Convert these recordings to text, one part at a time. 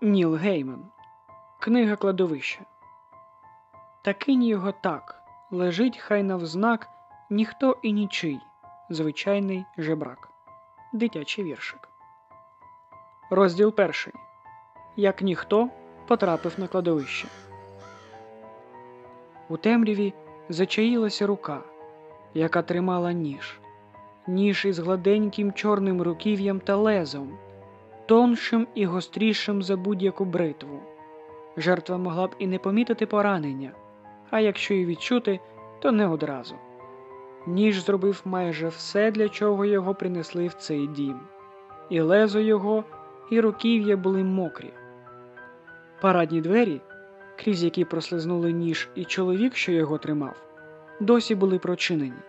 Ніл Гейман. Книга кладовище. Та кинь його так. Лежить хай навзнак ніхто і нічий. Звичайний жебрак. Дитячий віршик. Розділ перший. Як ніхто потрапив на кладовище. У темряві зачаїлася рука, яка тримала ніж. Ніж із гладеньким чорним руків'ям та лезом тоншим і гострішим за будь-яку бритву. Жертва могла б і не помітити поранення, а якщо і відчути, то не одразу. Ніж зробив майже все, для чого його принесли в цей дім, і лезо його, і руків'я були мокрі. Парадні двері, крізь які прослизнули ніж і чоловік, що його тримав, досі були прочинені,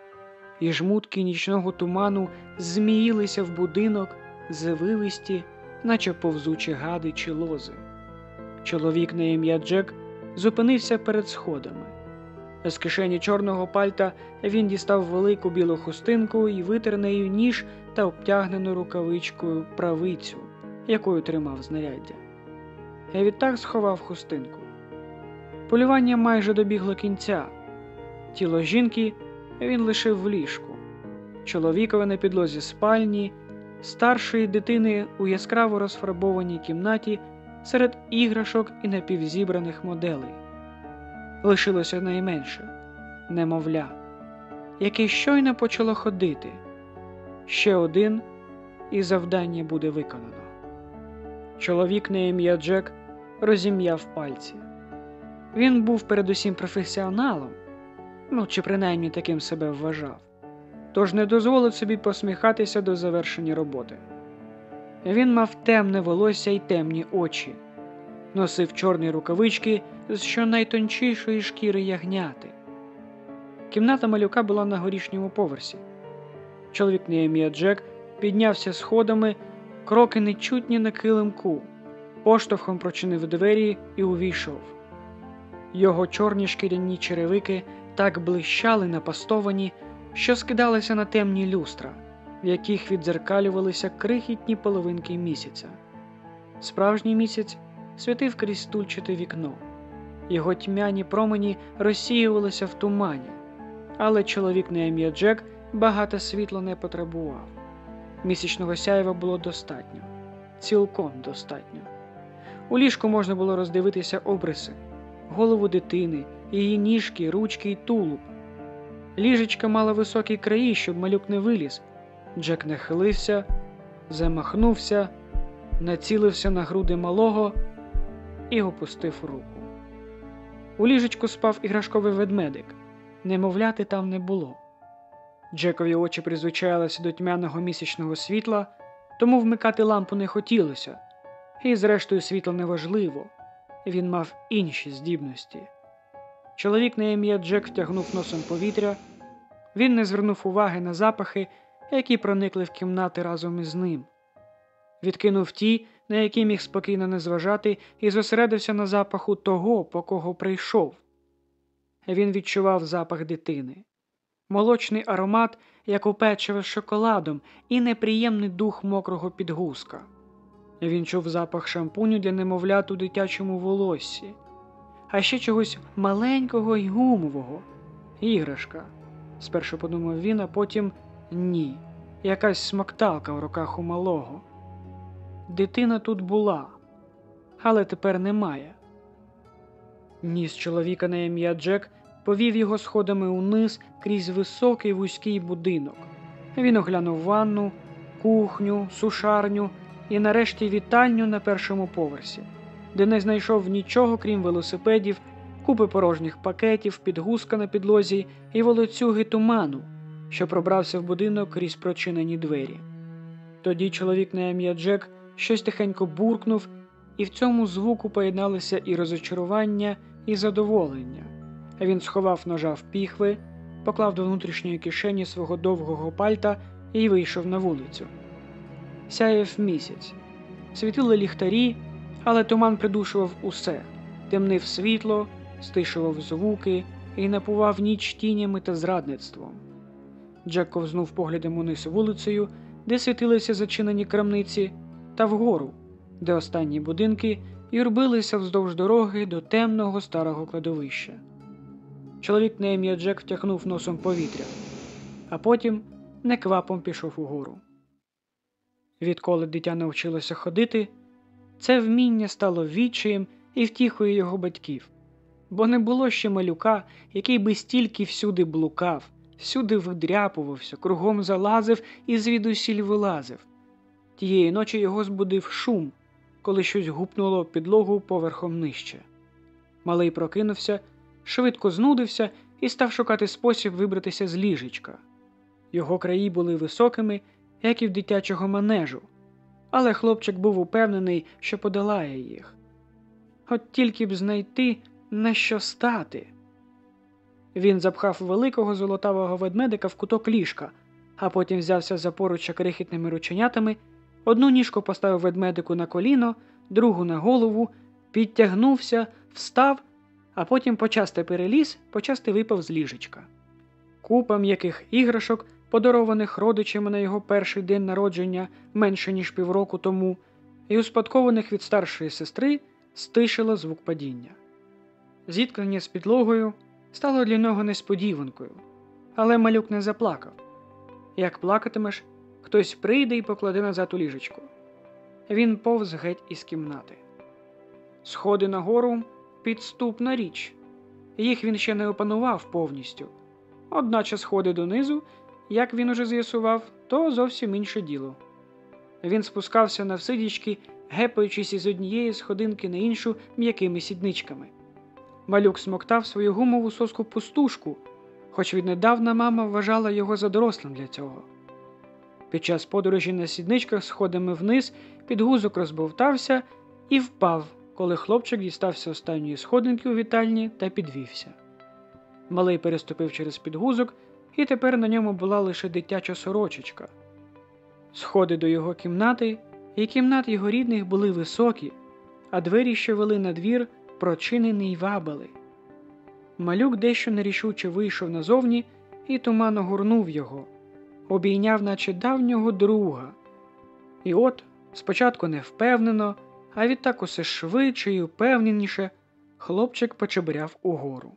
і жмутки нічного туману зміїлися в будинок, завивисті наче повзучі гади чи лози. Чоловік на ім'я Джек зупинився перед сходами. З кишені чорного пальта він дістав велику білу хустинку і витер нею ніж та обтягнену рукавичкою правицю, якою тримав знаряддя. Відтак сховав хустинку. Полювання майже добігло кінця. Тіло жінки він лишив в ліжку. Чоловікове на підлозі спальні старшої дитини у яскраво розфарбованій кімнаті серед іграшок і напівзібраних моделей. Лишилося найменше немовля, яке щойно почало ходити. Ще один, і завдання буде виконано. Чоловік на ім'я Джек розім'яв пальці. Він був передусім професіоналом, ну чи принаймні таким себе вважав тож не дозволив собі посміхатися до завершення роботи. Він мав темне волосся й темні очі, носив чорні рукавички з щонайтончішої шкіри ягняти. Кімната малюка була на горішньому поверсі. Чоловік на ім'я Джек піднявся сходами, кроки нечутні на килимку, поштовхом прочинив двері і увійшов. Його чорні шкіряні черевики так блищали напастовані, що скидалися на темні люстра, в яких віддзеркалювалися крихітні половинки місяця. Справжній місяць світив крізь стульчате вікно, його тьмяні промені розсіювалися в тумані, але чоловік на ім'я Джек багато світла не потребував. Місячного сяєва було достатньо, цілком достатньо. У ліжку можна було роздивитися обриси, голову дитини, її ніжки, ручки й тулуб. Ліжечка мала високі краї, щоб малюк не виліз. Джек нахилився, замахнувся, націлився на груди малого і опустив руку. У ліжечку спав іграшковий ведмедик. Немовляти там не було. Джекові очі призвичаїлися до тьмяного місячного світла, тому вмикати лампу не хотілося, і, зрештою, світло неважливо він мав інші здібності. Чоловік на ім'я Джек втягнув носом повітря, він не звернув уваги на запахи, які проникли в кімнати разом із ним. Відкинув ті, на які міг спокійно не зважати, і зосередився на запаху того, по кого прийшов. Він відчував запах дитини, молочний аромат, як у печива з шоколадом, і неприємний дух мокрого підгузка. Він чув запах шампуню для немовлят у дитячому волоссі а ще чогось маленького й гумового. Іграшка. Спершу подумав він, а потім ні. Якась смокталка в руках у малого. Дитина тут була, але тепер немає. Ніс чоловіка на ім'я Джек повів його сходами униз крізь високий вузький будинок. Він оглянув ванну, кухню, сушарню і нарешті вітальню на першому поверсі де не знайшов нічого, крім велосипедів, купи порожніх пакетів, підгузка на підлозі і волоцюги туману, що пробрався в будинок крізь прочинені двері. Тоді чоловік на ім'я Джек щось тихенько буркнув, і в цьому звуку поєдналися і розочарування, і задоволення. Він сховав ножа в піхви, поклав до внутрішньої кишені свого довгого пальта і вийшов на вулицю. Сяєв місяць, світили ліхтарі, але туман придушував усе, темнив світло, стишував звуки і напував ніч тінями та зрадництвом. Джек ковзнув поглядом униз вулицею, де світилися зачинені крамниці, та вгору, де останні будинки юрбилися вздовж дороги до темного старого кладовища. Чоловік на ім'я Джек втягнув носом повітря, а потім неквапом пішов угору. Відколи дитя навчилося ходити, це вміння стало відчаєм і втіхою його батьків, бо не було ще малюка, який би стільки всюди блукав, всюди видряпувався, кругом залазив і звідусіль вилазив. Тієї ночі його збудив шум, коли щось гупнуло підлогу поверхом нижче. Малий прокинувся, швидко знудився і став шукати спосіб вибратися з ліжечка. Його краї були високими, як і в дитячого манежу, але хлопчик був упевнений, що подолає їх. От тільки б знайти, на що стати. Він запхав великого золотавого ведмедика в куток ліжка, а потім взявся за поруччя крихітними рученятами, одну ніжку поставив ведмедику на коліно, другу на голову, підтягнувся, встав, а потім почасти переліз, почасти випав з ліжечка. Купа м'яких іграшок, подарованих родичами на його перший день народження менше ніж півроку тому, і успадкованих від старшої сестри, стишило звук падіння. Зіткнення з підлогою стало для нього несподіванкою, але малюк не заплакав. Як плакатимеш, хтось прийде і покладе назад у ліжечку. Він повз геть із кімнати. Сходи нагору підступна річ. Їх він ще не опанував повністю. Одначе сходи донизу, як він уже з'ясував, то зовсім інше діло. Він спускався навсидічки, гепаючись із однієї сходинки на іншу м'якими сідничками. Малюк смоктав свою гумову соску пустушку, хоч віднедавна мама вважала його за дорослим для цього. Під час подорожі на сідничках сходами вниз підгузок розбовтався і впав, коли хлопчик дістався останньої сходинки у вітальні та підвівся. Малий переступив через підгузок, і тепер на ньому була лише дитяча сорочечка. Сходи до його кімнати і кімнат його рідних були високі, а двері, що вели на двір, прочинені й вабили. Малюк дещо нерішуче вийшов назовні і туман огорнув його, обійняв, наче давнього друга. І от, спочатку невпевнено, а відтак усе швидше і упевненіше, хлопчик почебряв угору.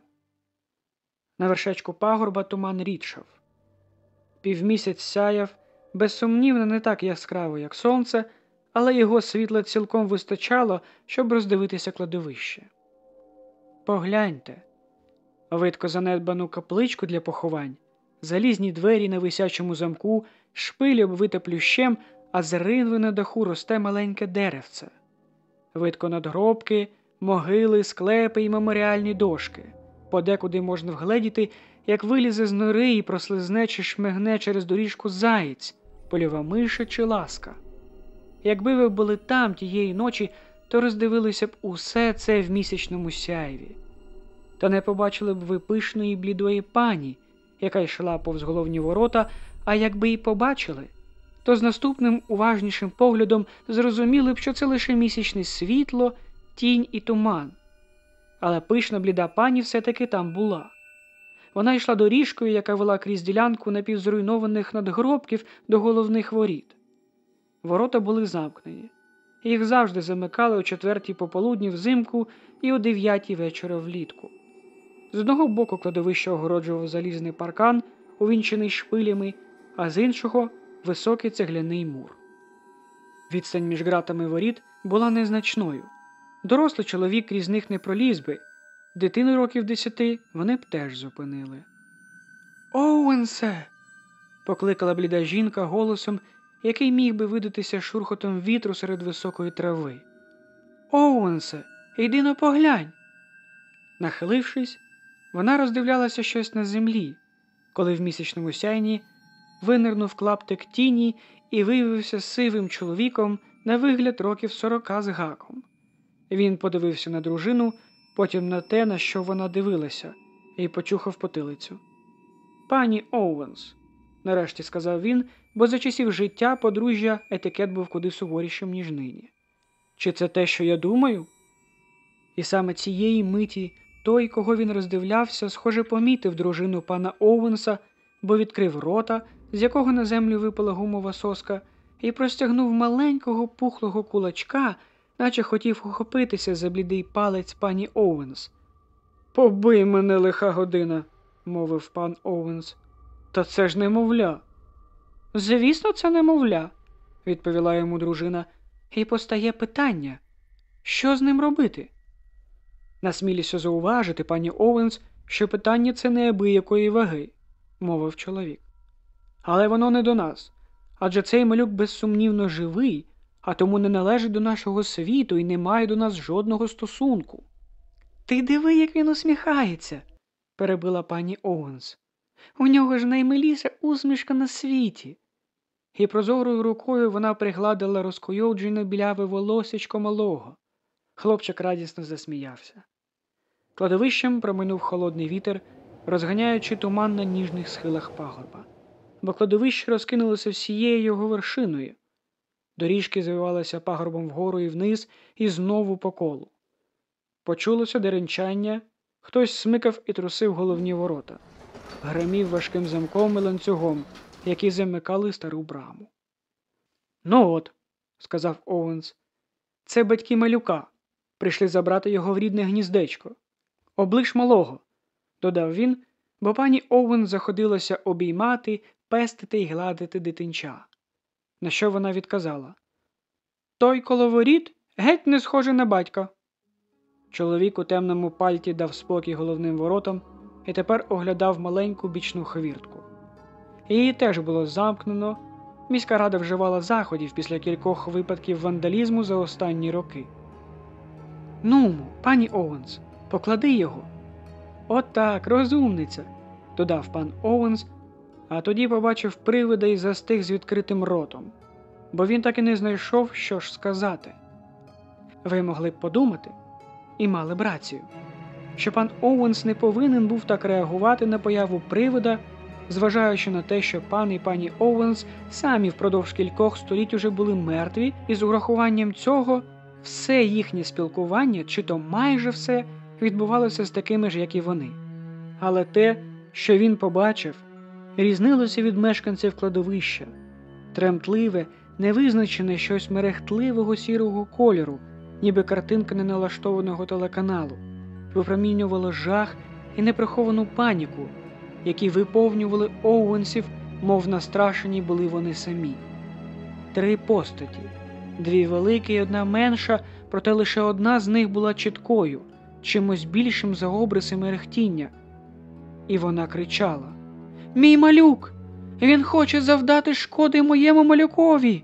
На вершечку пагорба туман рідшав. Півмісяць сяяв, безсумнівно, не так яскраво, як сонце, але його світла цілком вистачало, щоб роздивитися кладовище. Погляньте, видко занедбану капличку для поховань, залізні двері на висячому замку, шпилі обвите плющем, а з ринви на даху росте маленьке деревце, видко надгробки, могили, склепи і меморіальні дошки, подекуди можна вгледіти, як вилізе з нори і прослизне чи шмигне через доріжку заєць, польова миша чи ласка. Якби ви були там тієї ночі, то роздивилися б усе це в місячному сяйві. Та не побачили б ви пишної блідої пані, яка йшла повз головні ворота, а якби й побачили, то з наступним уважнішим поглядом зрозуміли б, що це лише місячне світло, тінь і туман. Але пишна бліда пані все-таки там була. Вона йшла доріжкою, яка вела крізь ділянку напівзруйнованих надгробків до головних воріт. Ворота були замкнені. Їх завжди замикали о четвертій пополудні взимку і о дев'ятій вечора влітку. З одного боку кладовище огороджував залізний паркан, увінчений шпилями, а з іншого високий цегляний мур. Відстань між ґратами воріт була незначною. Дорослий чоловік крізь них не проліз би, дитину років десяти вони б теж зупинили. Оуенсе. покликала бліда жінка голосом, який міг би видатися шурхотом вітру серед високої трави. Оуенсе, йди но поглянь. Нахилившись, вона роздивлялася щось на землі, коли в місячному сяйні винирнув клаптик тіні і виявився сивим чоловіком на вигляд років сорока з гаком. Він подивився на дружину, потім на те, на що вона дивилася, і почухав потилицю. Пані Оуенс, нарешті сказав він, бо за часів життя подружжя етикет був куди суворішим, ніж нині. Чи це те, що я думаю? І саме цієї миті той, кого він роздивлявся, схоже, помітив дружину пана Оуенса, бо відкрив рота, з якого на землю випала гумова соска, і простягнув маленького пухлого кулачка, наче хотів ухопитися за блідий палець пані Оуенс. Побий мене лиха година, мовив пан Оуенс. Та це ж немовля. Звісно, це немовля, відповіла йому дружина, і постає питання, що з ним робити? Насміліся зауважити, пані Оуенс, що питання це неабиякої ваги, мовив чоловік. Але воно не до нас. Адже цей малюк безсумнівно живий, а тому не належить до нашого світу і не має до нас жодного стосунку. Ти диви, як він усміхається, перебила пані Оуенс. У нього ж наймиліша усмішка на світі. І прозорою рукою вона пригладила розкойоджене біляве волосечко малого. Хлопчик радісно засміявся. Кладовищем проминув холодний вітер, розганяючи туман на ніжних схилах пагорба, бо кладовище розкинулося всією його вершиною. Доріжки звивалися пагорбом вгору і вниз і знову по колу. Почулося деренчання, хтось смикав і трусив головні ворота, гримів важким замком і ланцюгом, які замикали стару браму. Ну от, сказав Оуенс, це батьки малюка. Прийшли забрати його в рідне гніздечко. Облиш малого, додав він, бо пані Оуен заходилася обіймати, пестити й гладити дитинча. На що вона відказала? Той коловоріт геть не схожий на батька. Чоловік у темному пальті дав спокій головним воротам і тепер оглядав маленьку бічну хвіртку. Її теж було замкнено. Міська рада вживала заходів після кількох випадків вандалізму за останні роки. Ну, пані Оуенс, поклади його. От так, розумниця, додав пан Оуенс, а тоді побачив привида і застиг з відкритим ротом, бо він так і не знайшов, що ж сказати. Ви могли б подумати і мали б рацію, що пан Оуенс не повинен був так реагувати на появу привида, зважаючи на те, що пан і пані Оуенс самі впродовж кількох століть уже були мертві, і з урахуванням цього все їхнє спілкування, чи то майже все, відбувалося з такими ж, як і вони. Але те, що він побачив, різнилося від мешканців кладовища, тремтливе, невизначене щось мерехтливого сірого кольору, ніби картинка неналаштованого телеканалу, випромінювало жах і неприховану паніку, які виповнювали Оуенсів, мов настрашені були вони самі. Три постаті, дві великі і одна менша, проте лише одна з них була чіткою, чимось більшим за обриси мерехтіння. І вона кричала: Мій малюк! Він хоче завдати шкоди моєму малюкові.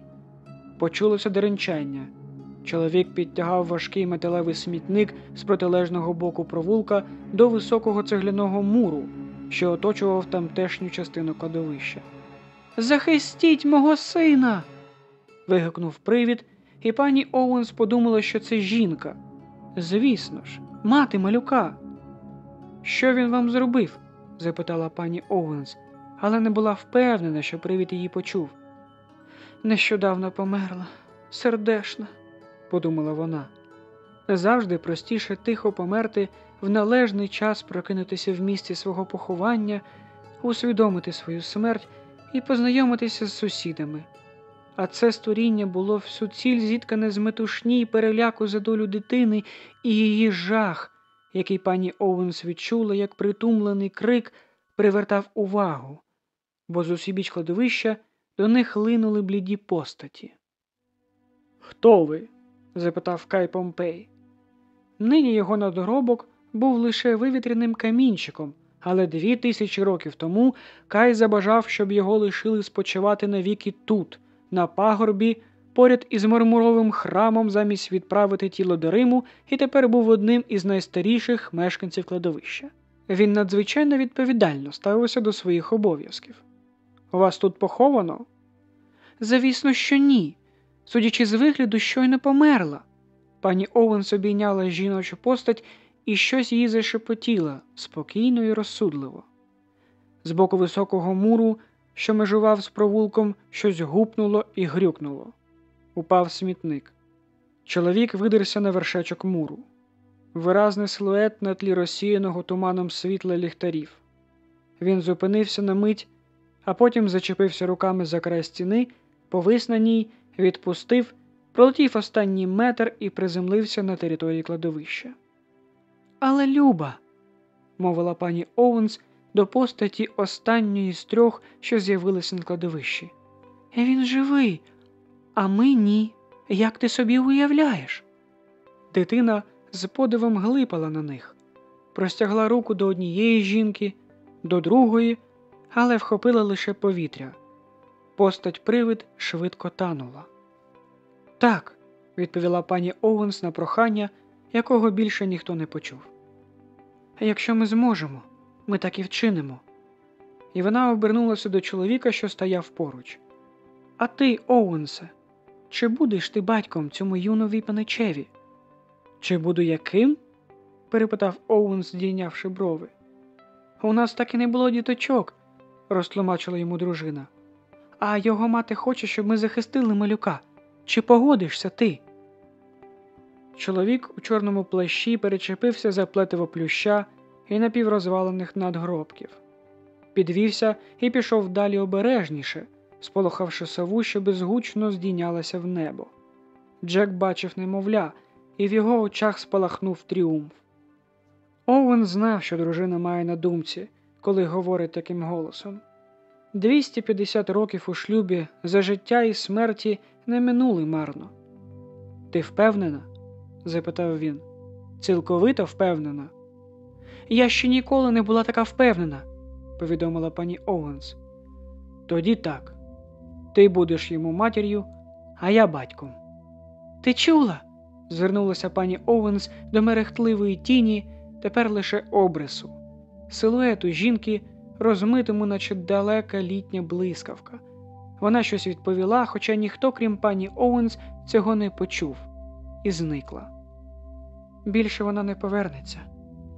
Почулося деренчання. Чоловік підтягав важкий металевий смітник з протилежного боку провулка до високого цегляного муру, що оточував тамтешню частину кладовища. Захистіть мого сина. вигукнув привід, і пані Оуенс подумала, що це жінка. Звісно ж, мати малюка. Що він вам зробив? Запитала пані Оуенс, але не була впевнена, що привід її почув. Нещодавно померла, сердешна, подумала вона. Завжди простіше тихо померти в належний час прокинутися в місці свого поховання, усвідомити свою смерть і познайомитися з сусідами. А це створіння було всю ціль зіткане з метушні й переляку за долю дитини і її жах, який пані Оуенс відчула, як притумлений крик привертав увагу, бо з усібіч кладовища до них линули бліді постаті. Хто ви? запитав Кай Помпей. Нині його надоробок був лише вивітряним камінчиком, але дві тисячі років тому Кай забажав, щоб його лишили спочивати навіки тут, на пагорбі, поряд із мармуровим храмом замість відправити тіло до Риму, і тепер був одним із найстаріших мешканців кладовища. Він надзвичайно відповідально ставився до своїх обов'язків. Вас тут поховано? Звісно, що ні. Судячи з вигляду, щойно померла. Пані Оуенс обійняла жіночу постать і щось їй зашепотіла спокійно і розсудливо. З боку високого муру, що межував з провулком, щось гупнуло і грюкнуло. Упав смітник. Чоловік видерся на вершечок муру. Виразний силует на тлі розсіяного туманом світла ліхтарів. Він зупинився на мить, а потім зачепився руками за край стіни, повис на ній, відпустив пролетів останній метр і приземлився на території кладовища. Але Люба, мовила пані Оуенс до постаті останньої з трьох, що з'явилися на кладовищі. Він живий, а ми ні. Як ти собі уявляєш? Дитина з подивом глипала на них, простягла руку до однієї жінки, до другої, але вхопила лише повітря. Постать привид швидко танула. Так, відповіла пані Оуенс на прохання, якого більше ніхто не почув. Якщо ми зможемо, ми так і вчинимо. І вона обернулася до чоловіка, що стояв поруч. А ти, Оуенсе, чи будеш ти батьком цьому юнові паничеві? Чи буду яким? перепитав Оуенс, здійнявши брови. У нас так і не було діточок, розтлумачила йому дружина. А його мати хоче, щоб ми захистили малюка. Чи погодишся ти? Чоловік у чорному плащі перечепився за плетиво плюща і напіврозвалених надгробків. Підвівся і пішов далі обережніше, сполохавши сову, що безгучно здійнялася в небо. Джек бачив немовля, і в його очах спалахнув тріумф. Оуен знав, що дружина має на думці, коли говорить таким голосом. 250 років у шлюбі за життя і смерті не минули марно. Ти впевнена? запитав він. Цілковито впевнена. Я ще ніколи не була така впевнена, повідомила пані Оуенс. Тоді так. Ти будеш йому матір'ю, а я батьком. Ти чула? звернулася пані Оуенс до мерехтливої тіні, тепер лише обрису, силуету жінки, розмитому, наче далека літня блискавка. Вона щось відповіла, хоча ніхто, крім пані Оуенс, цього не почув, і зникла. Більше вона не повернеться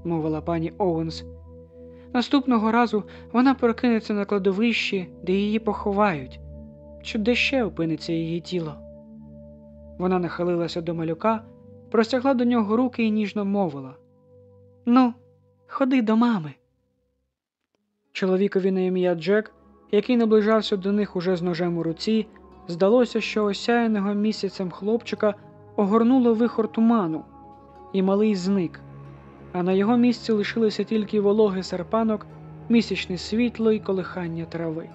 мовила пані Оуенс. Наступного разу вона прокинеться на кладовищі, де її поховають, чи де ще опиниться її тіло. Вона нахилилася до малюка, простягла до нього руки і ніжно мовила Ну, ходи до мами. Чоловікові на ім'я Джек, який наближався до них уже з ножем у руці, здалося, що осяяного місяцем хлопчика огорнуло вихор туману, і малий зник а на його місці лишилися тільки вологий серпанок, місячне світло і колихання трави.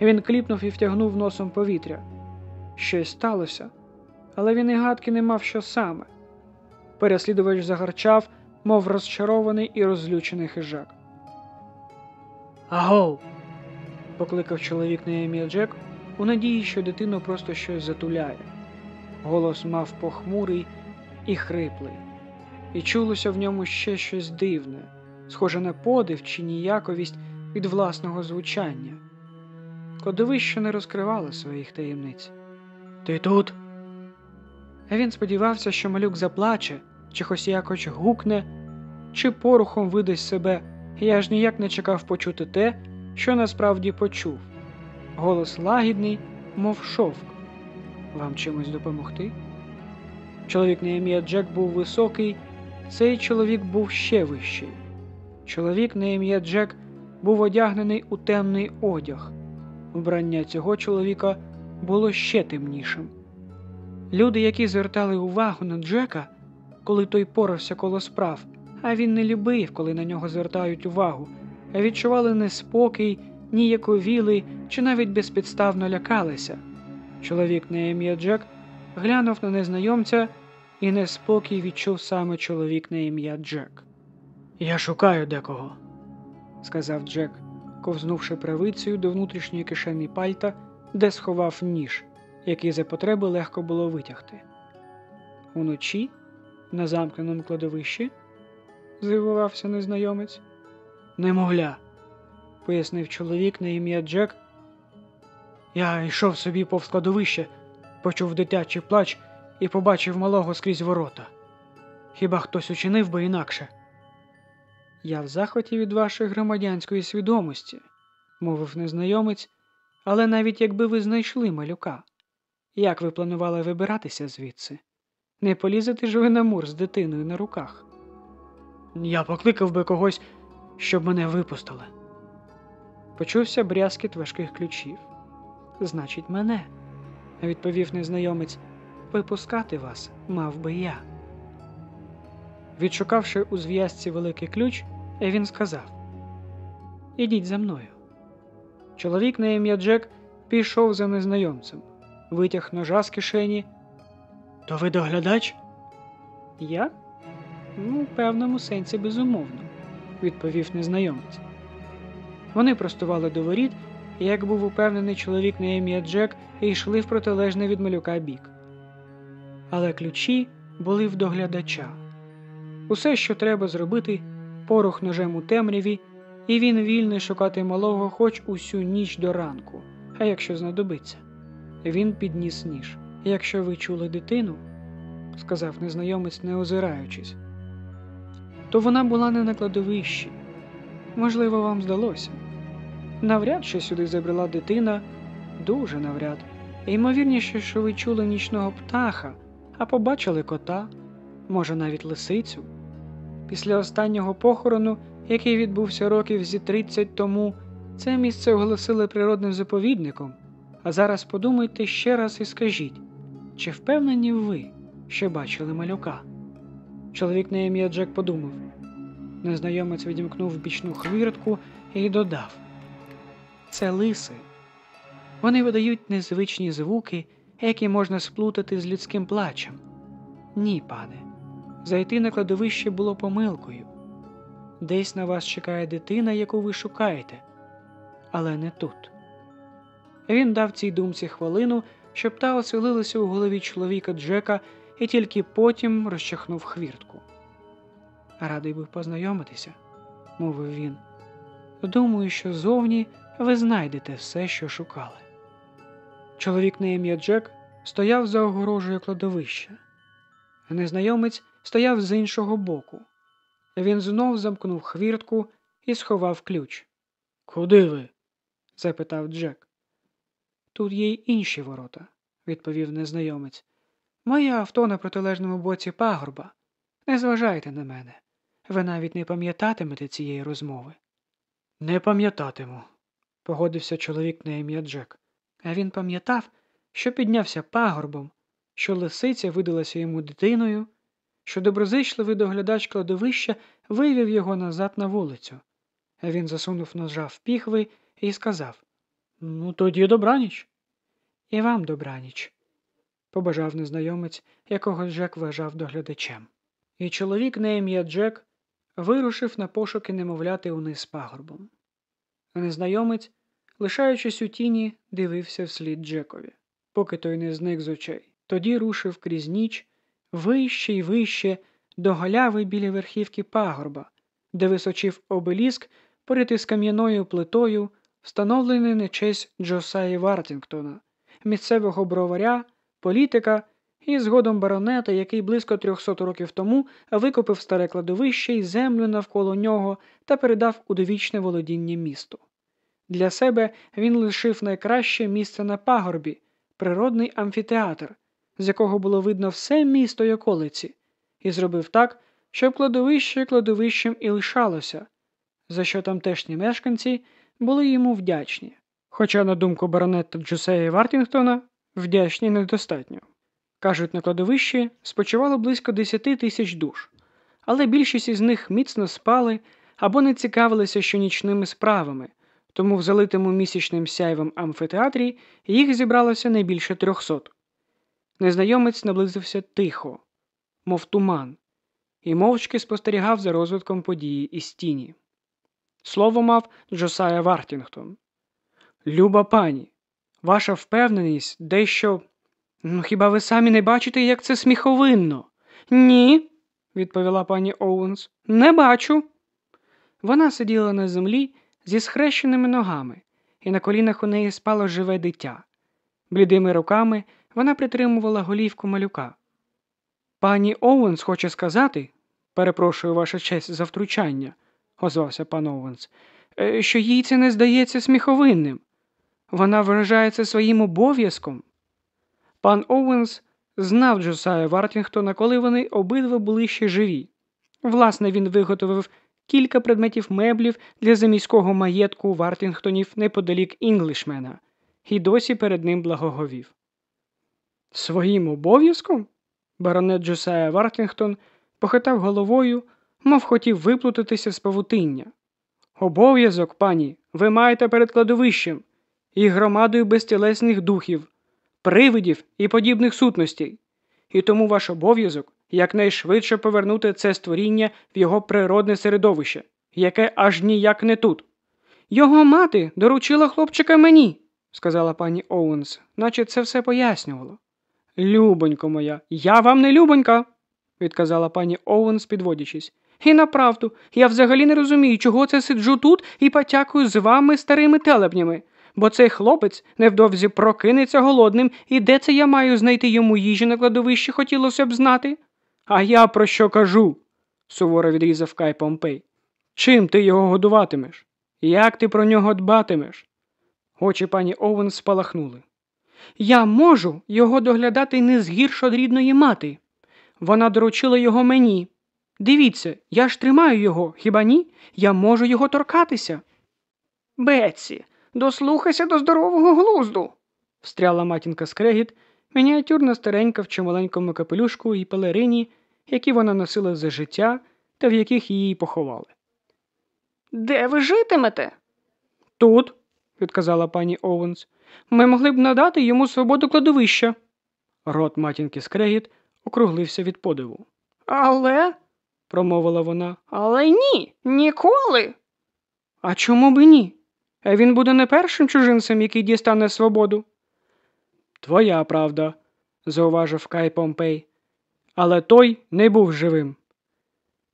Він кліпнув і втягнув носом повітря. Щось сталося, але він і гадки не мав що саме. Переслідувач загарчав, мов розчарований і розлючений хижак. Агов. покликав чоловік на ім'я Джек у надії, що дитину просто щось затуляє. Голос мав похмурий і хриплий і чулося в ньому ще щось дивне, схоже на подив чи ніяковість від власного звучання. Кладовище не розкривало своїх таємниць. Ти тут? Він сподівався, що малюк заплаче, чи хоч якось гукне, чи порухом видасть себе, і аж ніяк не чекав почути те, що насправді почув. Голос лагідний, мов шовк. Вам чимось допомогти? Чоловік на ім'я Джек був високий цей чоловік був ще вищий. Чоловік на ім'я Джек був одягнений у темний одяг. Вбрання цього чоловіка було ще темнішим. Люди, які звертали увагу на Джека, коли той порався коло справ, а він не любив, коли на нього звертають увагу, відчували неспокій, ніяковіли чи навіть безпідставно лякалися. Чоловік на ім'я Джек глянув на незнайомця і неспокій відчув саме чоловік на ім'я Джек. Я шукаю декого, сказав Джек, ковзнувши правицею до внутрішньої кишені пальта, де сховав ніж, який за потреби легко було витягти. Уночі, на замкненому кладовищі, здивувався незнайомець. Немовля, пояснив чоловік на ім'я Джек. Я йшов собі повз кладовище, почув дитячий плач і побачив малого скрізь ворота. Хіба хтось учинив би інакше? Я в захваті від вашої громадянської свідомості, мовив незнайомець, але навіть якби ви знайшли малюка, як ви планували вибиратися звідси? Не полізете ж ви на мур з дитиною на руках? Я покликав би когось, щоб мене випустили. Почувся брязкіт важких ключів. Значить, мене, відповів незнайомець. випускати вас мав би я. Відшукавши у зв'язці великий ключ, він сказав Ідіть за мною. Чоловік на ім'я Джек пішов за незнайомцем, витяг ножа з кишені. То ви доглядач? Я? Ну, в певному сенсі безумовно, відповів незнайомець. Вони простували до воріт, і, як був упевнений чоловік на ім'я Джек, і йшли в протилежний від малюка бік. Але ключі були в доглядача. Усе, що треба зробити, порох ножем у темряві, і він вільний шукати малого хоч усю ніч до ранку, а якщо знадобиться. Він підніс ніж. Якщо ви чули дитину, сказав незнайомець, не озираючись, то вона була не на кладовищі. Можливо, вам здалося. Навряд чи сюди забрела дитина, дуже навряд. Ймовірніше, що ви чули нічного птаха, а побачили кота, може навіть лисицю. Після останнього похорону, який відбувся років зі 30 тому, це місце оголосили природним заповідником. А зараз подумайте ще раз і скажіть, чи впевнені ви, що бачили малюка? Чоловік на ім'я Джек подумав. Незнайомець відімкнув бічну хвіртку і додав: Це лиси. Вони видають незвичні звуки, які можна сплутати з людським плачем. Ні, пане, зайти на кладовище було помилкою. Десь на вас чекає дитина, яку ви шукаєте, але не тут. Він дав цій думці хвилину, щоб та оселилася у голові чоловіка Джека і тільки потім розчахнув хвіртку. Радий би познайомитися, мовив він. Думаю, що зовні ви знайдете все, що шукали. Чоловік на ім'я Джек стояв за огорожею кладовища. Незнайомець стояв з іншого боку. Він знов замкнув хвіртку і сховав ключ. Куди ви? запитав Джек. Тут є й інші ворота, відповів незнайомець. Моє авто на протилежному боці пагорба. Не зважайте на мене. Ви навіть не пам'ятатимете цієї розмови. Не пам'ятатиму, погодився чоловік на ім'я Джек. А він пам'ятав, що піднявся пагорбом, що лисиця видалася йому дитиною, що доброзичливий доглядач кладовища вивів його назад на вулицю. Він засунув ножа в піхви і сказав Ну, тоді добраніч. І вам добраніч, побажав незнайомець, якого Джек вважав доглядачем. І чоловік на ім'я Джек вирушив на пошуки немовляти униз пагорбом. Незнайомець, лишаючись у тіні, дивився вслід Джекові, поки той не зник з очей. Тоді рушив крізь ніч вище й вище до галяви біля верхівки пагорба, де височив обеліск поряд із кам'яною плитою, встановлений на честь Джосаї Вартінгтона, місцевого броваря, політика і згодом баронета, який близько 300 років тому викопив старе кладовище і землю навколо нього та передав у довічне володіння місту. Для себе він лишив найкраще місце на пагорбі, природний амфітеатр, з якого було видно все місто й околиці, і зробив так, щоб кладовище кладовищем і лишалося, за що тамтешні мешканці були йому вдячні. Хоча, на думку баронета Джусея Вартінгтона, вдячні недостатньо. Кажуть, на кладовищі спочивало близько 10 тисяч душ, але більшість із них міцно спали або не цікавилися щонічними справами, тому в залитому місячним сяйвом амфітеатрі їх зібралося не більше трьохсот. Незнайомець наблизився тихо, мов туман, і мовчки спостерігав за розвитком події із тіні. Слово мав Джосая Вартінгтон. Люба пані, ваша впевненість дещо. Ну, хіба ви самі не бачите, як це сміховинно? Ні, відповіла пані Оуенс. Не бачу. Вона сиділа на землі зі схрещеними ногами, і на колінах у неї спало живе дитя. Блідими руками вона притримувала голівку малюка. Пані Оуенс хоче сказати, перепрошую ваша честь за втручання, озвався пан Оуенс, «е, що їй це не здається сміховинним. Вона вважає це своїм обов'язком. Пан Оуенс знав Джосая Вартінгтона, коли вони обидва були ще живі. Власне, він виготовив кілька предметів меблів для заміського маєтку Вартінгтонів неподалік Інглішмена, і досі перед ним благоговів. Своїм обов'язком? Баронет Джосая Вартінгтон похитав головою, мов хотів виплутатися з павутиння. Обов'язок, пані, ви маєте перед кладовищем і громадою безтілесних духів, привидів і подібних сутностей. І тому ваш обов'язок якнайшвидше повернути це створіння в його природне середовище, яке аж ніяк не тут. Його мати доручила хлопчика мені, сказала пані Оуенс, наче це все пояснювало. Любонько моя, я вам не любонька, відказала пані Оуенс, підводячись. І направду, я взагалі не розумію, чого це сиджу тут і потякую з вами старими телепнями, бо цей хлопець невдовзі прокинеться голодним, і де це я маю знайти йому їжі на кладовищі, хотілося б знати. А я про що кажу? суворо відрізав Кай Помпей. Чим ти його годуватимеш? Як ти про нього дбатимеш? Очі пані Оуен спалахнули. Я можу його доглядати не згірш од рідної мати. Вона доручила його мені. Дивіться, я ж тримаю його, хіба ні? Я можу його торкатися. Бетсі, дослухайся до здорового глузду, встряла матінка скрегіт, мініатюрна старенька в чималенькому капелюшку і пелерині, які вона носила за життя та в яких її поховали. Де ви житимете? Тут, відказала пані Оуенс. Ми могли б надати йому свободу кладовища. Рот матінки скрегіт округлився від подиву. Але, промовила вона, але ні, ніколи. А чому б ні? Він буде не першим чужинцем, який дістане свободу. Твоя правда, зауважив Кай Помпей, але той не був живим.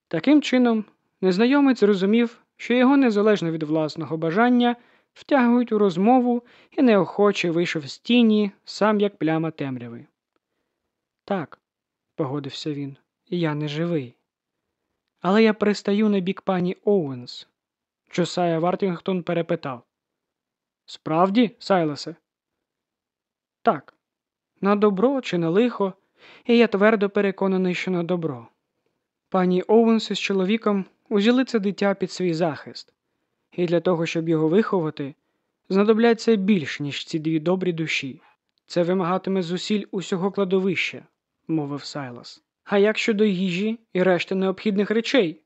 Таким чином, незнайомець зрозумів, що його незалежно від власного бажання втягують у розмову і неохоче вийшов з тіні, сам як пляма темряви. Так, погодився він, я не живий. Але я пристаю на бік пані Оуенс. Джосая Вартінгтон перепитав. Справді, Сайласе? Так, на добро чи на лихо, і я твердо переконаний, що на добро. Пані Оуенс із чоловіком узяли це дитя під свій захист, і для того, щоб його виховати, знадобляться більш, ніж ці дві добрі душі. Це вимагатиме зусиль усього кладовища, мовив Сайлас. А як щодо їжі і решти необхідних речей?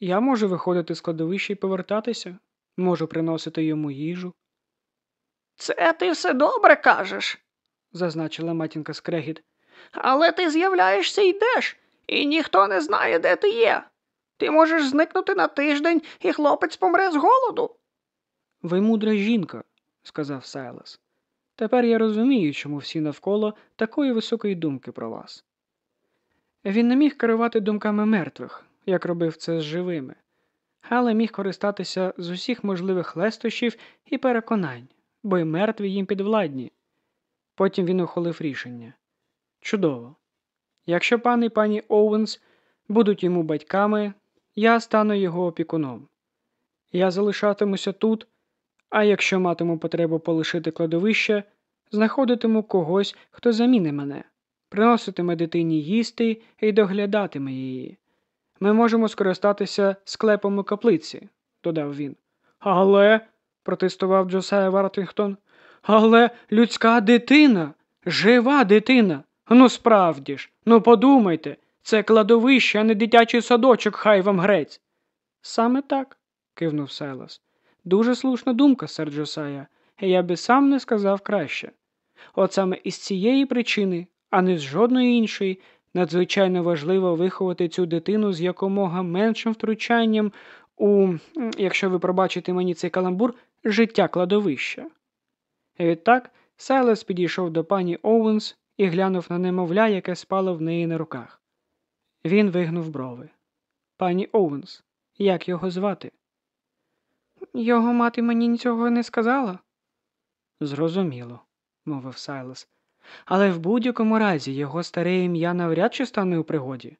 Я можу виходити з кладовища і повертатися, можу приносити йому їжу. Це ти все добре кажеш, зазначила матінка Скрегіт. Але ти з'являєшся і йдеш, і ніхто не знає, де ти є. Ти можеш зникнути на тиждень, і хлопець помре з голоду. Ви мудра жінка, сказав Сайлас. Тепер я розумію, чому всі навколо такої високої думки про вас. Він не міг керувати думками мертвих, як робив це з живими, але міг користатися з усіх можливих лестощів і переконань, бо й мертві їм підвладні. Потім він ухвалив рішення. Чудово. Якщо пан і пані Оуенс будуть йому батьками, я стану його опікуном. Я залишатимуся тут, а якщо матиму потребу полишити кладовище, знаходитиму когось, хто заміни мене, приноситиме дитині їсти і доглядатиме її. Ми можемо скористатися склепом у каплиці, додав він. Але, протестував Джосая Вартінгтон, але людська дитина, жива дитина. Ну, справді ж, ну подумайте, це кладовище, а не дитячий садочок, хай вам грець. Саме так, кивнув Сайлас. Дуже слушна думка, сер Джосая, я би сам не сказав краще. От саме із цієї причини, а не з жодної іншої, надзвичайно важливо виховати цю дитину з якомога меншим втручанням у, якщо ви пробачите мені цей каламбур, життя кладовища. Відтак Сайлас підійшов до пані Оуенс і глянув на немовля, яке спало в неї на руках. Він вигнув брови. Пані Оуенс, як його звати? Його мати мені нічого не сказала. Зрозуміло, мовив Сайлас. Але в будь-якому разі його старе ім'я навряд чи стане у пригоді.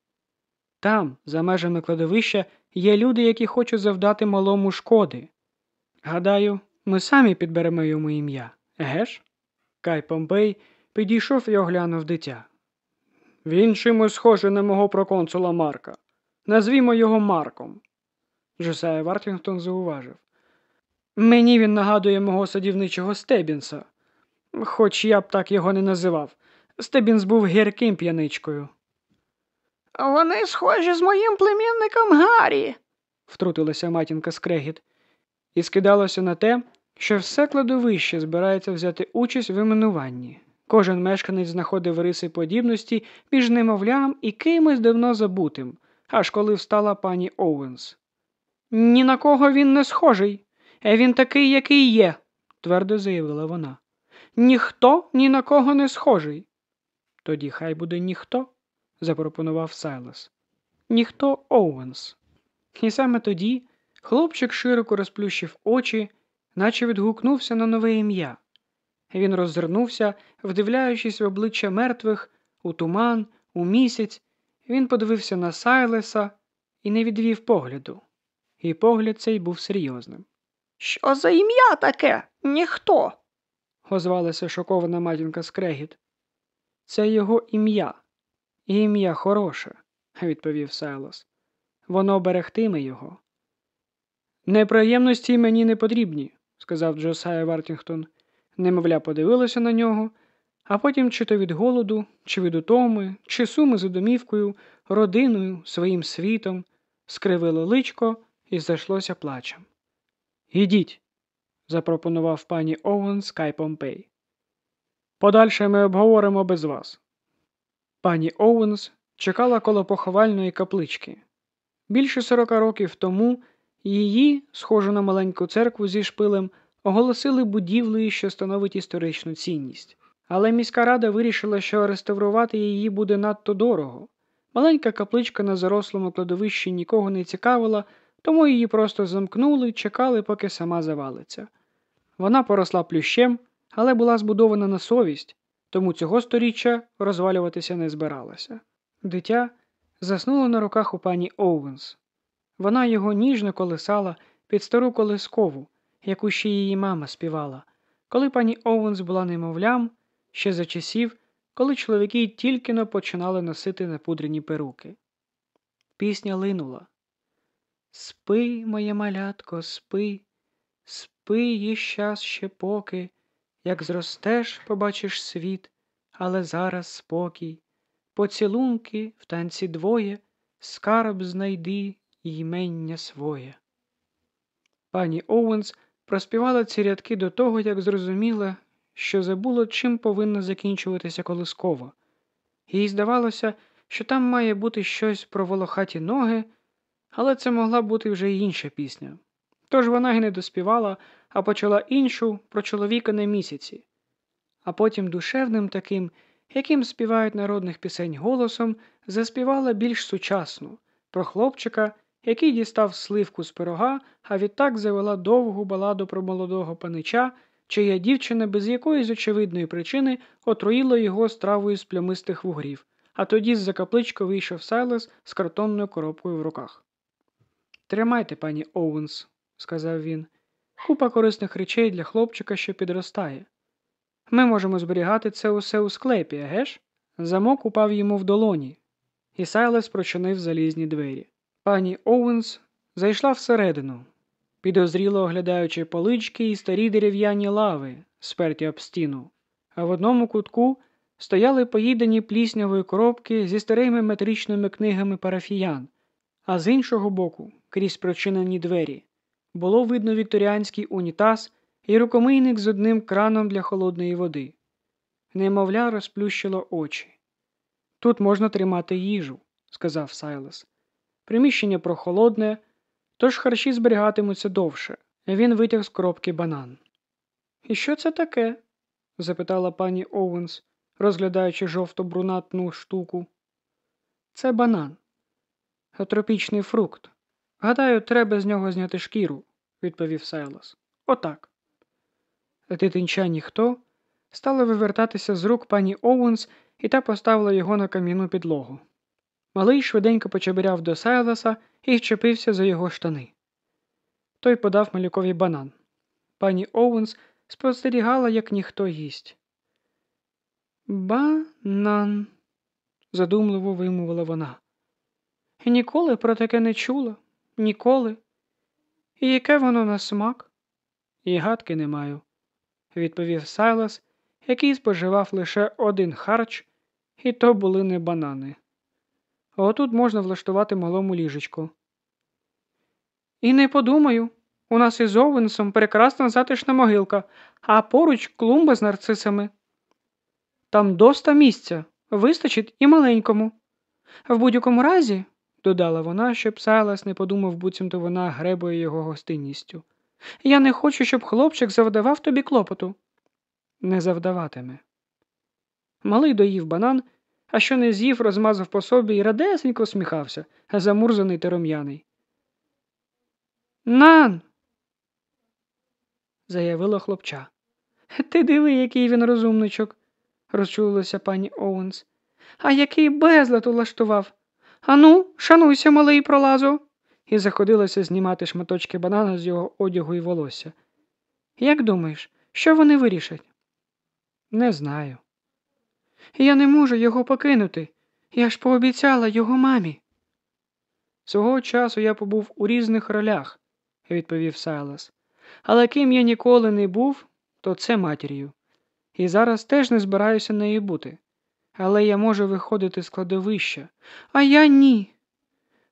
Там, за межами кладовища, є люди, які хочуть завдати малому шкоди. Гадаю, ми самі підберемо йому ім'я, еге ж? Кай Помпей підійшов і оглянув дитя. Він чимось схожий на мого проконсула Марка. Назвімо його Марком. Джосая Вартінгтон зауважив. Мені він нагадує мого садівничого Стебінса, хоч я б так його не називав. Стебінс був гірким п'яничкою. Вони схожі з моїм племінником Гаррі, втрутилася матінка Скрегіт, і скидалося на те, що все кладовище збирається взяти участь в іменуванні. Кожен мешканець знаходив риси подібності між немовлям і кимось давно забутим, аж коли встала пані Оуенс. Ні на кого він не схожий, е він такий, який є, твердо заявила вона. Ніхто ні на кого не схожий. Тоді хай буде ніхто, запропонував Сайлас. Ніхто Оуенс. І саме тоді хлопчик широко розплющив очі, наче відгукнувся на нове ім'я. Він роззирнувся, вдивляючись в обличчя мертвих, у туман, у місяць, він подивився на Сайлеса і не відвів погляду. І погляд цей був серйозним. Що за ім'я таке? Ніхто. озвалася шокована матінка Скрегіт. Це його ім'я. І ім'я хороше, відповів Сайлос. Воно берегтиме його. Неприємності мені не потрібні, сказав Джосая Вартінгтон. Немовля подивилася на нього, а потім чи то від голоду, чи від утоми, чи суми за домівкою, родиною, своїм світом, скривило личко і зайшлося плачем. Ідіть, запропонував пані Оуен Скай Помпей. Подальше ми обговоримо без вас. Пані Оуенс чекала коло поховальної каплички. Більше сорока років тому її, схожу на маленьку церкву зі шпилем, оголосили будівлею, що становить історичну цінність. Але міська рада вирішила, що реставрувати її буде надто дорого. Маленька капличка на зарослому кладовищі нікого не цікавила, тому її просто замкнули чекали, поки сама завалиться. Вона поросла плющем, але була збудована на совість, тому цього сторіччя розвалюватися не збиралася. Дитя заснуло на руках у пані Оуенс. Вона його ніжно колисала під стару колискову, яку ще її мама співала, коли пані Оуенс була немовлям, ще за часів, коли чоловіки тільки но починали носити напудрені перуки. Пісня линула. Спи, моє малятко, спи, спи їй щас ще поки, як зростеш, побачиш світ, але зараз спокій. Поцілунки в танці двоє, скарб знайди ймення своє. Пані Оуенс проспівала ці рядки до того, як зрозуміла, що забула, чим повинна закінчуватися колискова. Їй здавалося, що там має бути щось про волохаті ноги, але це могла бути вже й інша пісня. Тож вона й не доспівала, а почала іншу про чоловіка на місяці, а потім душевним таким, яким співають народних пісень голосом, заспівала більш сучасну про хлопчика, який дістав сливку з пирога, а відтак завела довгу баладу про молодого панича, чия дівчина без якоїсь очевидної причини отруїла його стравою з плямистих вугрів, а тоді з-за капличка вийшов Сайлес з картонною коробкою в руках. Тримайте, пані Оуенс, сказав він, купа корисних речей для хлопчика, що підростає. Ми можемо зберігати це усе у склепі, геш? Замок упав йому в долоні, і Сайлес прочинив залізні двері. Пані Оуенс зайшла всередину, підозріло оглядаючи полички і старі дерев'яні лави, сперті об стіну, а в одному кутку стояли поїдені пліснявої коробки зі старими метричними книгами парафіян, а з іншого боку, крізь прочинені двері, було видно вікторіанський унітаз і рукомийник з одним краном для холодної води. Немовля розплющило очі. Тут можна тримати їжу, сказав Сайлас. Приміщення прохолодне, тож харчі зберігатимуться довше. Він витяг з коробки банан. І що це таке? запитала пані Оуенс, розглядаючи жовто-брунатну штуку. Це банан. Тропічний фрукт. Гадаю, треба з нього зняти шкіру, відповів Сайлас. Отак. Дитинча ніхто стала вивертатися з рук пані Оуенс і та поставила його на кам'яну підлогу. Малий швиденько почебиряв до Сайласа і вчепився за його штани. Той подав малюкові банан. Пані Оуенс спостерігала, як ніхто їсть. Банан, задумливо вимовила вона. Ніколи про таке не чула, ніколи. І яке воно на смак? І гадки не маю, відповів Сайлас, який споживав лише один харч І то були не банани. Отут можна влаштувати малому ліжечку. І не подумаю, у нас із Овенсом прекрасна затишна могилка, а поруч клумба з нарцисами. Там доста місця, вистачить і маленькому. В будь-якому разі, додала вона, щоб Сайлас не подумав, буцімто вона гребує його гостинністю. Я не хочу, щоб хлопчик завдавав тобі клопоту. Не завдаватиме. Малий доїв банан, а що не з'їв, розмазав по собі і радесенько усміхався, замурзаний та рум'яний. Нан. заявила хлопча. Ти диви, який він розумничок, розчулилася пані Оуенс. А який безлад улаштував. Ану, шануйся, малий пролазу, і заходилася знімати шматочки банана з його одягу і волосся. Як думаєш, що вони вирішать? Не знаю. Я не можу його покинути. Я ж пообіцяла його мамі. Свого часу я побув у різних ролях, відповів Сайлас. Але ким я ніколи не був, то це матір'ю. І зараз теж не збираюся нею бути. Але я можу виходити з кладовища, а я ні.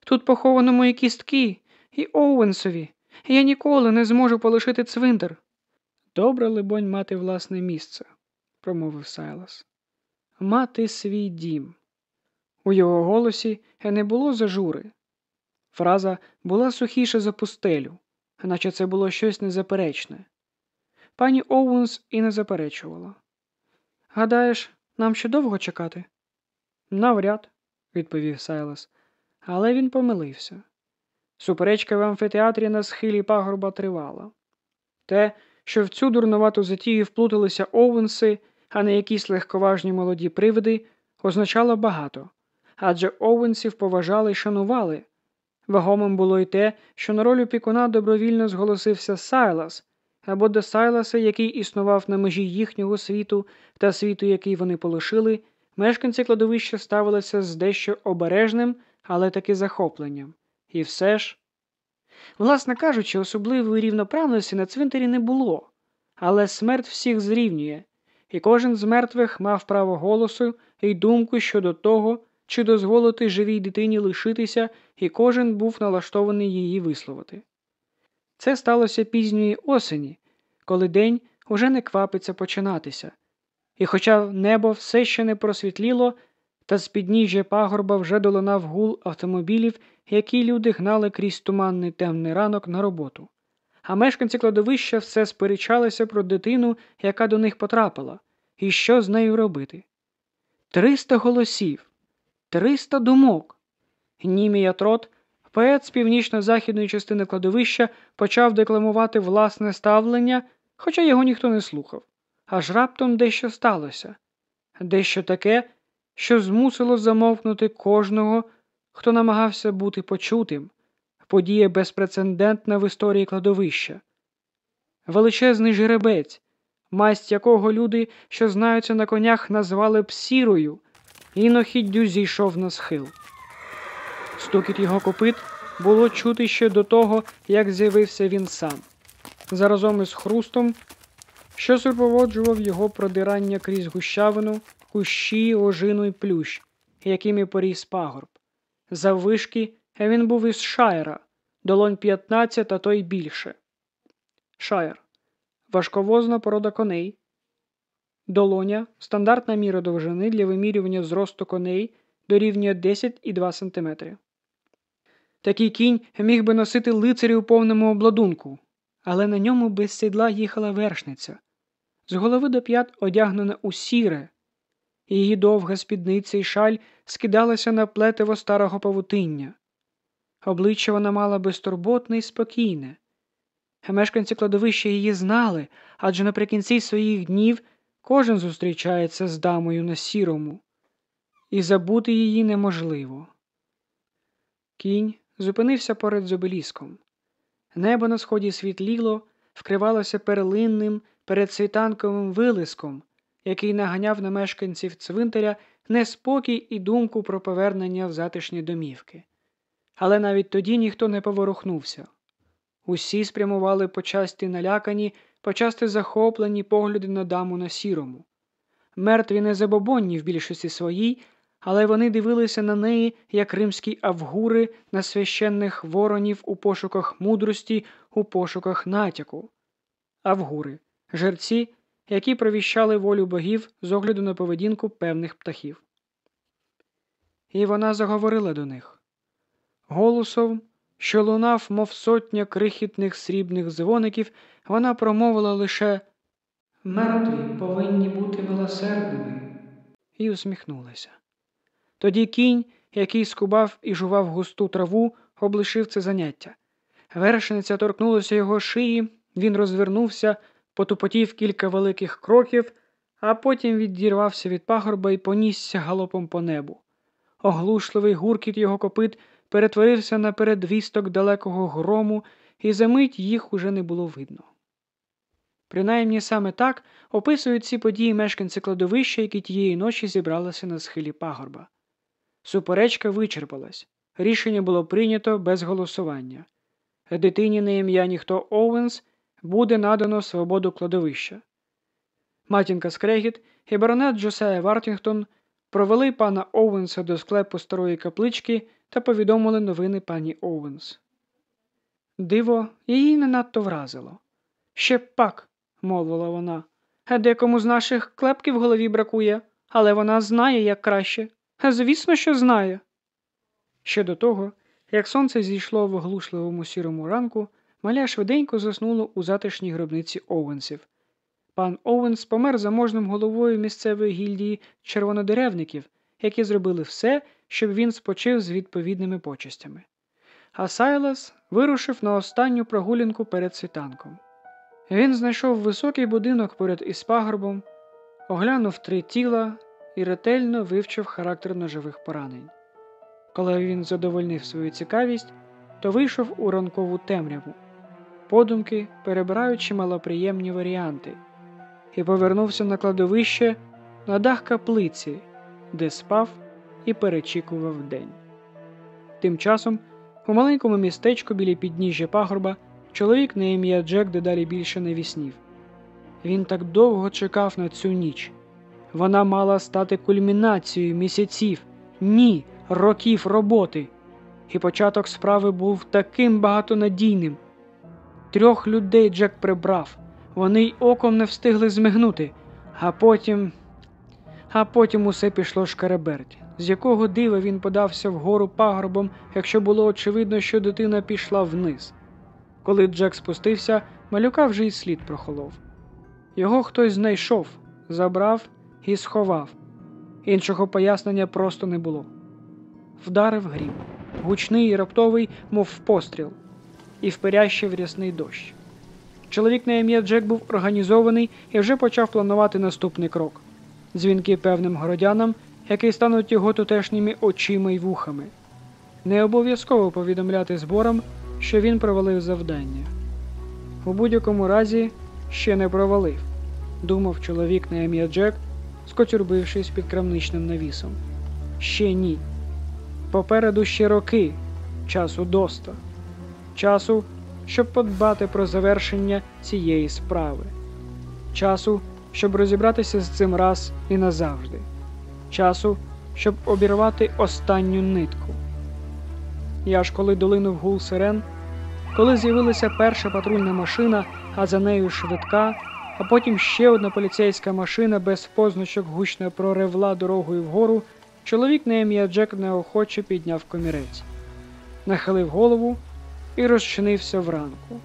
Тут поховано мої кістки і Оуенсові, я ніколи не зможу полишити цвинтар. Добре, либонь, мати власне місце, промовив Сайлас. Мати свій дім. У його голосі не було зажури. Фраза була сухіша за пустелю, наче це було щось незаперечне. Пані Оуенс і не заперечувала. Гадаєш, нам ще довго чекати? Навряд, відповів Сайлас, але він помилився. Суперечка в амфітеатрі на схилі пагорба тривала. Те, що в цю дурнувату затію вплуталися Оуенси, а не якісь легковажні молоді привиди, означало багато, адже Оуенсів поважали й шанували. Вагомим було й те, що на роль опікуна добровільно зголосився Сайлас, або до Сайласа, який існував на межі їхнього світу та світу, який вони полишили, мешканці кладовища ставилися з дещо обережним, але таки захопленням. І все ж. Власне кажучи, особливої рівноправності на цвинтарі не було, але смерть всіх зрівнює, і кожен з мертвих мав право голосу і думку щодо того, чи дозволити живій дитині лишитися, і кожен був налаштований її висловити. Це сталося пізньої осені, коли день уже не квапиться починатися, і хоча небо все ще не просвітліло, та з підніжжя пагорба вже долунав гул автомобілів, які люди гнали крізь туманний темний ранок на роботу. А мешканці кладовища все сперечалися про дитину, яка до них потрапила, і що з нею робити. Триста голосів, триста думок. Німія Трот Поет з північно-західної частини кладовища почав декламувати власне ставлення, хоча його ніхто не слухав. Аж раптом дещо сталося дещо таке, що змусило замовкнути кожного, хто намагався бути почутим, подія безпрецедентна в історії кладовища. Величезний жеребець, масть якого люди, що знаються на конях, назвали б сірою, інохіддю зійшов на схил. Стукіт його копит було чути ще до того, як з'явився він сам. Заразом із хрустом, що супроводжував його продирання крізь гущавину, кущі, ожину й плющ, якими поріс пагорб. Заввишки він був із шайра, долонь 15, а то й більше. Шайр важковозна порода коней. Долоня стандартна міра довжини для вимірювання зросту коней дорівнює 10,2 см. Такий кінь міг би носити лицарі у повному обладунку, але на ньому без сідла їхала вершниця, з голови до п'ят одягнена у сіре, її довга спідниця і шаль скидалася на плетиво старого павутиння. Обличчя вона мала безтурботне і спокійне. Мешканці кладовища її знали, адже наприкінці своїх днів кожен зустрічається з дамою на сірому, і забути її неможливо. Кінь зупинився поряд з обеліском. Небо на сході світліло, вкривалося перлинним передсвітанковим вилиском, який наганяв на мешканців цвинтаря неспокій і думку про повернення в затишні домівки. Але навіть тоді ніхто не поворухнувся. Усі спрямували почасти налякані, почасти захоплені погляди на даму на сірому. Мертві не забобонні в більшості своїй, але вони дивилися на неї, як римські авгури на священних воронів у пошуках мудрості, у пошуках натяку. Авгури жерці, які провіщали волю богів з огляду на поведінку певних птахів. І вона заговорила до них голосом, що лунав, мов сотня крихітних срібних дзвоників, вона промовила лише Мертві повинні бути милосердними, і усміхнулася. Тоді кінь, який скубав і жував густу траву, облишив це заняття. Вершниця торкнулася його шиї, він розвернувся, потупотів кілька великих кроків, а потім відірвався від пагорба і понісся галопом по небу. Оглушливий гуркіт його копит перетворився на передвісток далекого грому, і за мить їх уже не було видно. Принаймні саме так описують ці події мешканці кладовища, які тієї ночі зібралися на схилі пагорба. Суперечка вичерпалась. Рішення було прийнято без голосування. Дитині на ім'я ніхто Оуенс буде надано свободу кладовища. Матінка Скрегіт і баронет Джосея Вартінгтон провели пана Оуенса до склепу старої каплички та повідомили новини пані Оуенс. Диво її не надто вразило. Ще пак, мовила вона, декому з наших клепків в голові бракує, але вона знає, як краще. Звісно, що знає. Ще до того, як сонце зійшло в оглушливому сірому ранку, маля швиденько заснуло у затишній гробниці Оуенсів. Пан Оуенс помер заможним головою місцевої гільдії червонодеревників, які зробили все, щоб він спочив з відповідними почестями. А Сайлас вирушив на останню прогулянку перед світанком. Він знайшов високий будинок поряд із пагорбом, оглянув три тіла і ретельно вивчив характер ножових поранень. Коли він задовольнив свою цікавість, то вийшов у ранкову темряву, подумки перебираючи малоприємні варіанти, і повернувся на кладовище на дах каплиці, де спав і перечікував день. Тим часом у маленькому містечку біля підніжжя пагорба чоловік на ім'я Джек дедалі більше не віснів. Він так довго чекав на цю ніч. Вона мала стати кульмінацією місяців, ні, років роботи. І початок справи був таким багатонадійним. Трьох людей Джек прибрав, вони й оком не встигли змигнути, а потім. А потім усе пішло шкареберть, з якого дива він подався вгору пагорбом, якщо було очевидно, що дитина пішла вниз. Коли Джек спустився, малюка вже й слід прохолов. Його хтось знайшов, забрав і сховав. Іншого пояснення просто не було. Вдарив грім, гучний і раптовий, мов постріл, і вперящий рясний дощ. Чоловік на ім'я Джек був організований і вже почав планувати наступний крок дзвінки певним городянам, які стануть його тутешніми очима й вухами. Не обов'язково повідомляти зборам, що він провалив завдання. У будь-якому разі ще не провалив, думав чоловік на ім'я Джек, скотюрбившись під крамничним навісом. Ще ні. Попереду ще роки, часу доста, часу, щоб подбати про завершення цієї справи, часу, щоб розібратися з цим раз і назавжди, часу, щоб обірвати останню нитку. Я ж коли долинув гул сирен, коли з'явилася перша патрульна машина, а за нею швидка, а потім ще одна поліцейська машина без позначок гучно проревла дорогою вгору, чоловік на ім'я Джек неохоче підняв комірець, нахилив голову і розчинився вранку.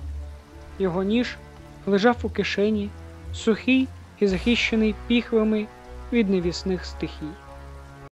Його ніж лежав у кишені, сухий і захищений піхвами від невісних стихій.